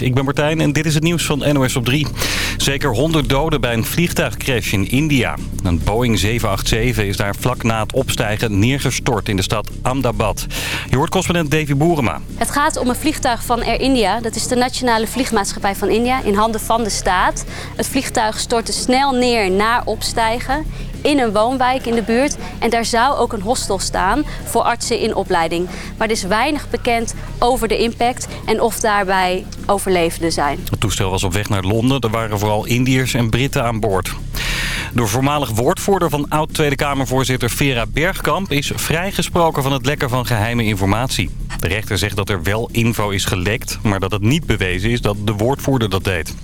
Ik ben Martijn en dit is het nieuws van NOS op 3. Zeker 100 doden bij een vliegtuigcrash in India. Een Boeing 787 is daar vlak na het opstijgen neergestort in de stad Ahmedabad. Je hoort correspondent Davy Boerema. Het gaat om een vliegtuig van Air India. Dat is de nationale vliegmaatschappij van India in handen van de staat. Het vliegtuig stortte snel neer na opstijgen in een woonwijk in de buurt. En daar zou ook een hostel staan voor artsen in opleiding. Maar er is weinig bekend over de impact en of daarbij overlevenden zijn. Het toestel was op weg naar Londen. Er waren vooral Indiërs en Britten aan boord. De voormalig woordvoerder van oud-Tweede Kamervoorzitter Vera Bergkamp... is vrijgesproken van het lekken van geheime informatie. De rechter zegt dat er wel info is gelekt... maar dat het niet bewezen is dat de woordvoerder dat deed.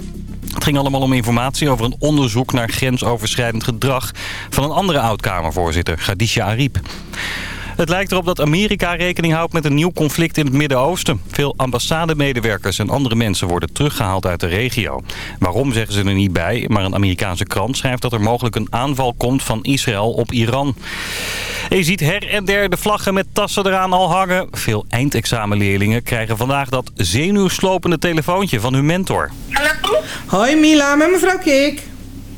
Het ging allemaal om informatie over een onderzoek naar grensoverschrijdend gedrag... van een andere oud-Kamervoorzitter, Khadija. Het lijkt erop dat Amerika rekening houdt met een nieuw conflict in het Midden-Oosten. Veel ambassademedewerkers en andere mensen worden teruggehaald uit de regio. Waarom zeggen ze er niet bij, maar een Amerikaanse krant schrijft dat er mogelijk een aanval komt van Israël op Iran. En je ziet her en der de vlaggen met tassen eraan al hangen. Veel eindexamenleerlingen krijgen vandaag dat zenuwslopende telefoontje van hun mentor. Hallo? Hoi Mila, met mevrouw Kik.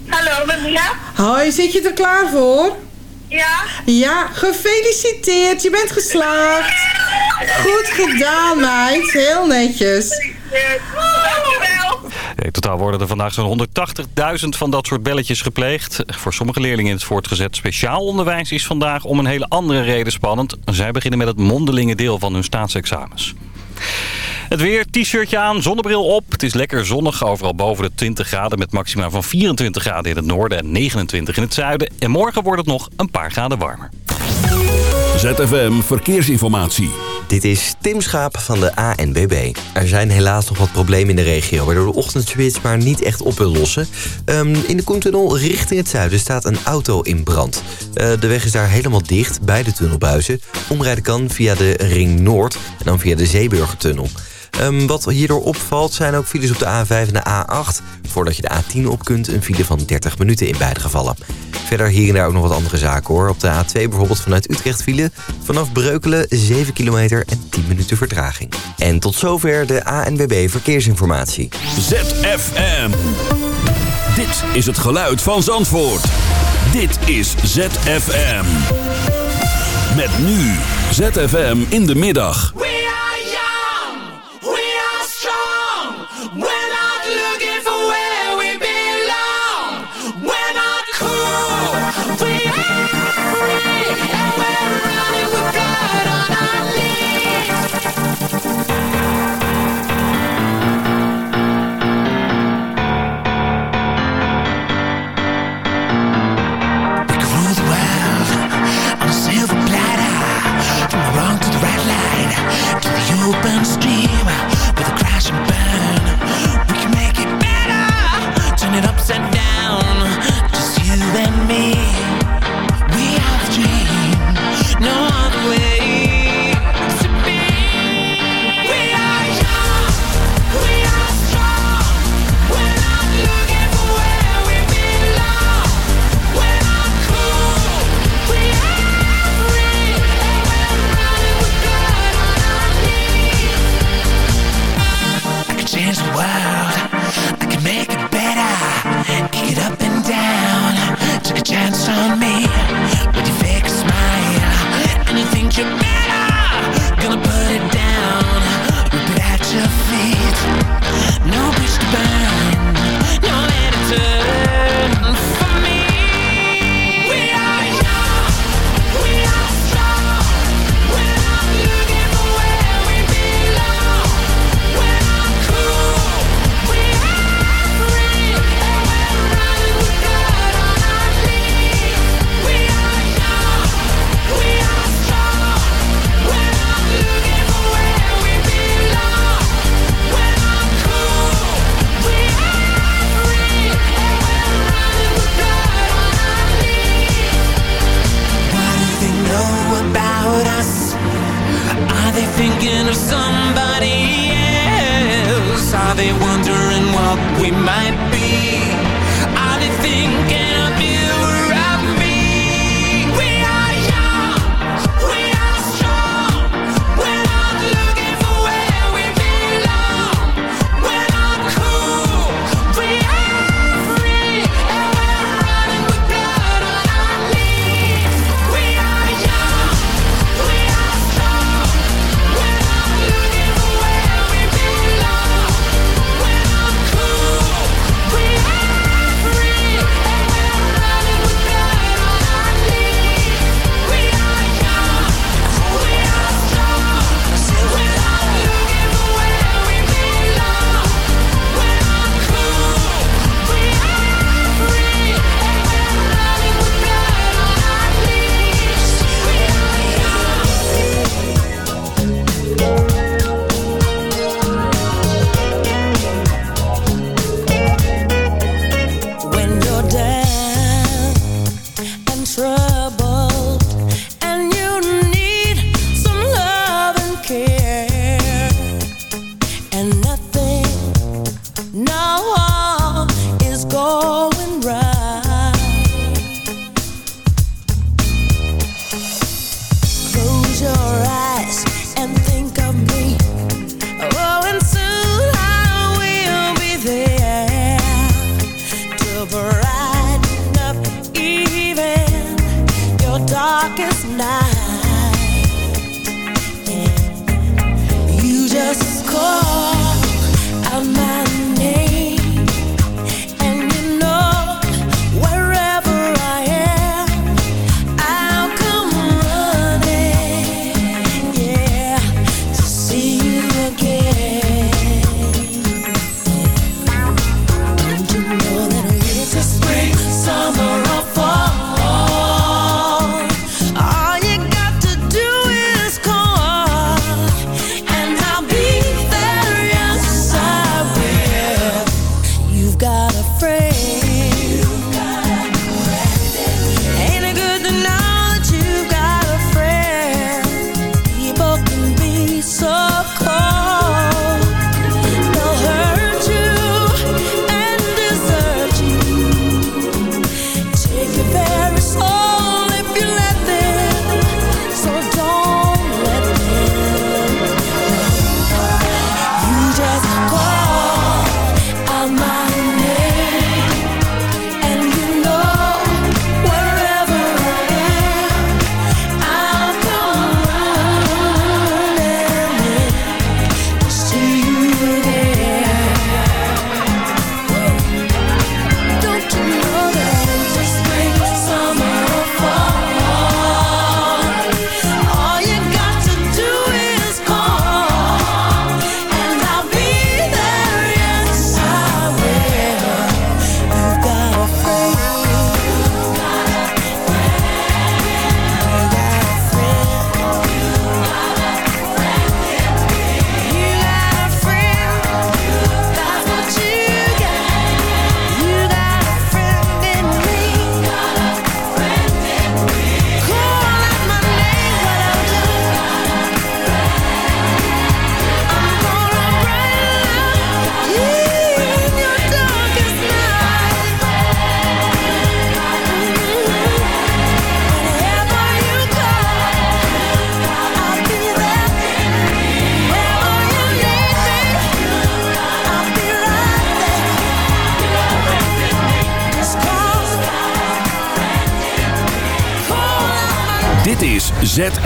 Hallo, met Mila? Hoi, zit je er klaar voor? Ja? Ja, gefeliciteerd, je bent geslaagd. Goed gedaan meid, heel netjes. In totaal worden er vandaag zo'n 180.000 van dat soort belletjes gepleegd. Voor sommige leerlingen in het voortgezet speciaal onderwijs is vandaag om een hele andere reden spannend. Zij beginnen met het mondelinge deel van hun staatsexamens. Het weer, t-shirtje aan, zonnebril op. Het is lekker zonnig, overal boven de 20 graden... met maxima van 24 graden in het noorden en 29 in het zuiden. En morgen wordt het nog een paar graden warmer. ZFM Verkeersinformatie. Dit is Tim Schaap van de ANBB. Er zijn helaas nog wat problemen in de regio... waardoor de ochtendspits maar niet echt op wil lossen. Ehm, in de Koentunnel richting het zuiden staat een auto in brand. Eh, de weg is daar helemaal dicht bij de tunnelbuizen. Omrijden kan via de Ring Noord en dan via de Zeeburgertunnel. Um, wat hierdoor opvalt zijn ook files op de A5 en de A8. Voordat je de A10 op kunt, een file van 30 minuten in beide gevallen. Verder hier en daar ook nog wat andere zaken hoor. Op de A2 bijvoorbeeld vanuit Utrecht file. Vanaf Breukelen 7 kilometer en 10 minuten vertraging. En tot zover de ANWB Verkeersinformatie. ZFM. Dit is het geluid van Zandvoort. Dit is ZFM. Met nu ZFM in de middag. World, I can make it better, kick it up and down. Take a chance on me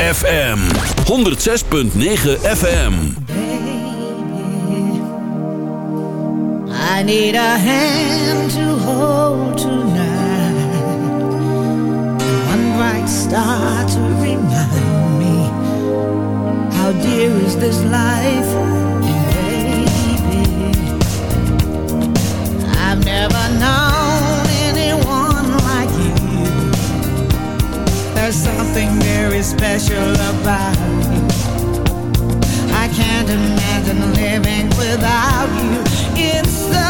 FM 106.9 FM Baby, I need a hand to hold tonight. One bright star to remind me. How dear is this life I've never known anyone like you. There's something special about me, I can't imagine living without you. It's the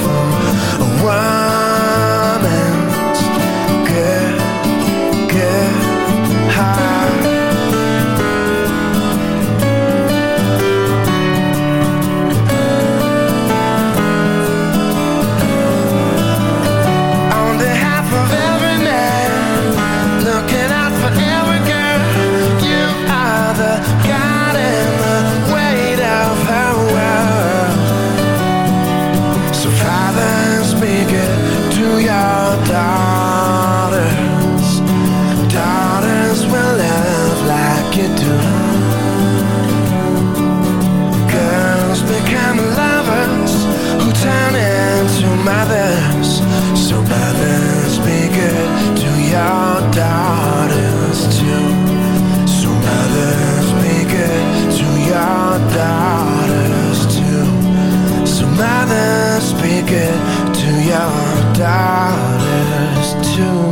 speak it to your daughters too.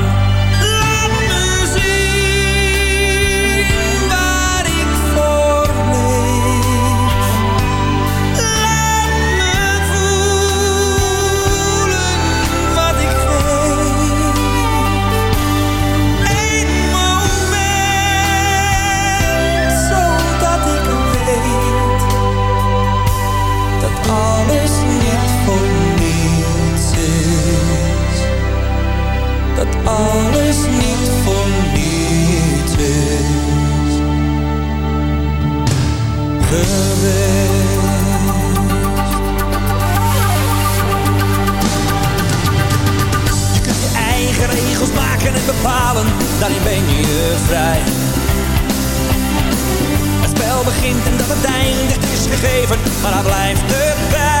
alles niet voor niets is geweest. Je kunt je eigen regels maken en bepalen, daarin ben je vrij. Het spel begint en dat het is gegeven, maar dat blijft erbij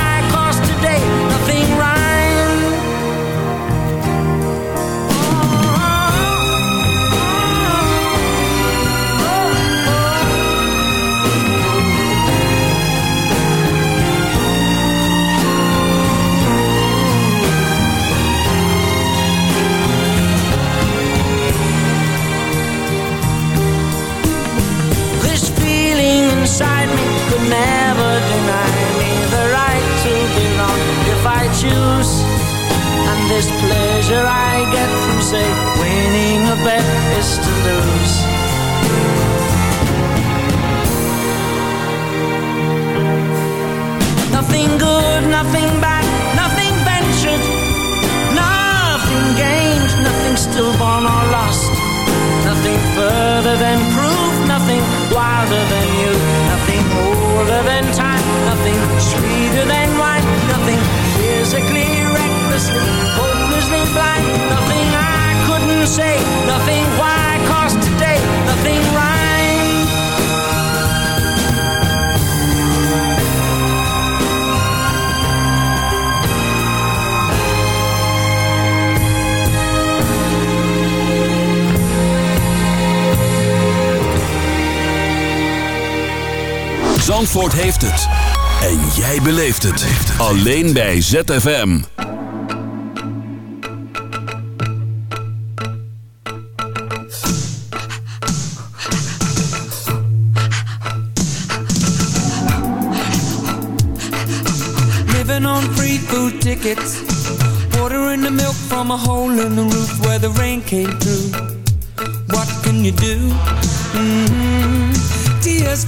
This pleasure I get from, say, winning a bet is to lose. Zandvoort heeft het. En jij beleeft het. Alleen bij ZFM. Living on free food tickets. Watering the milk from a hole in the roof where the rain came through.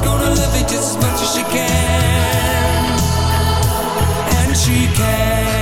Gonna love it just as much as she can. And she can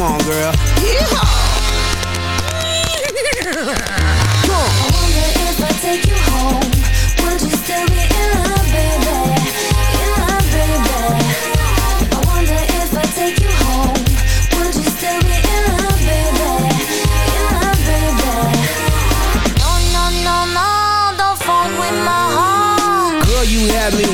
Come on, girl. Yeehaw! I wonder if I take you home,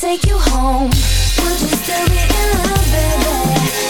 Take you home, would you still be in love, baby?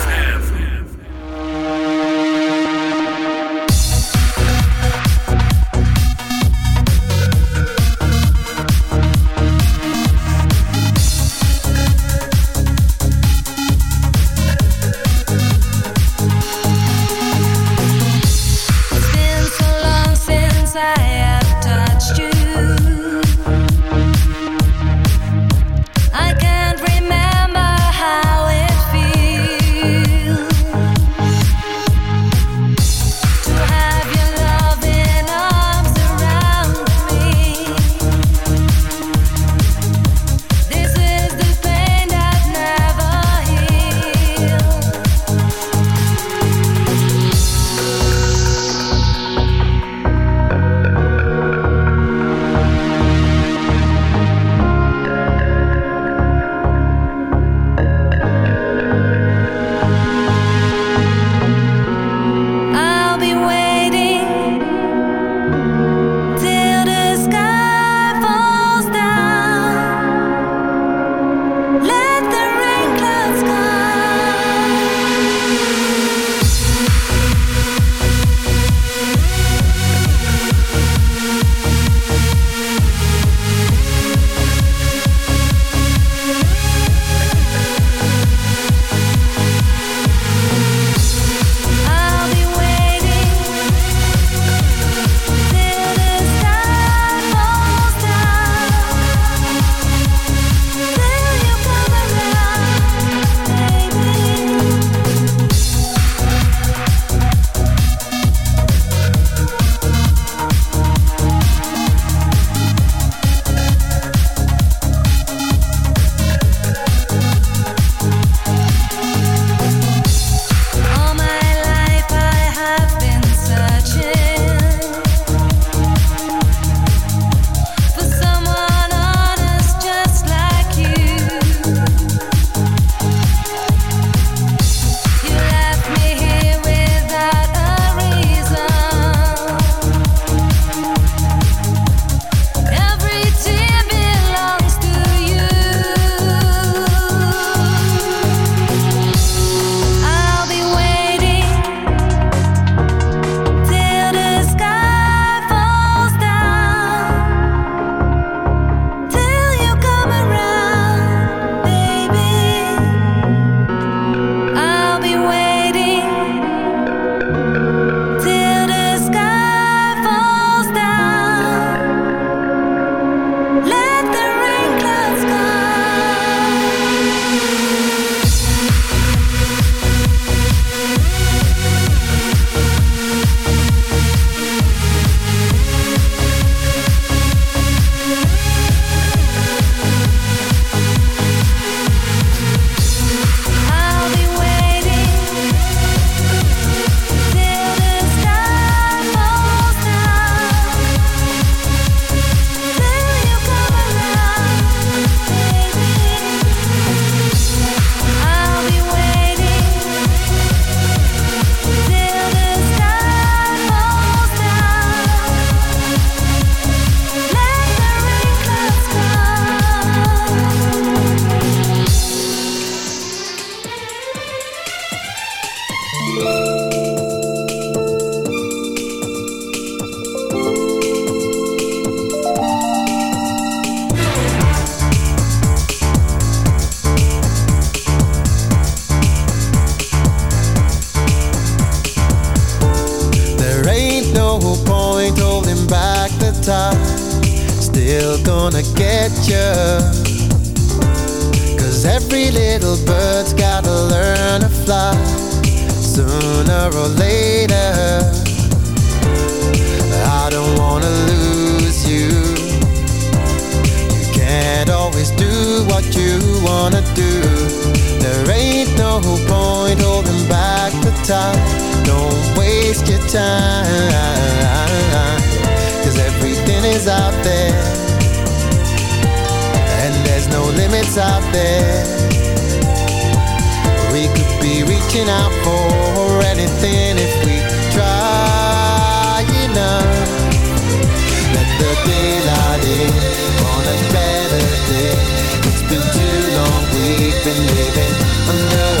Been living under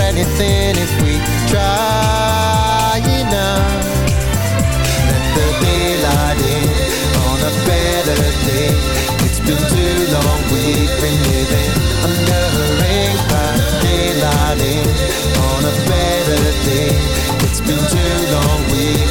better. It's been too long, we've been living under a rain cloud. Daylighting on a better day. It's been too long, we've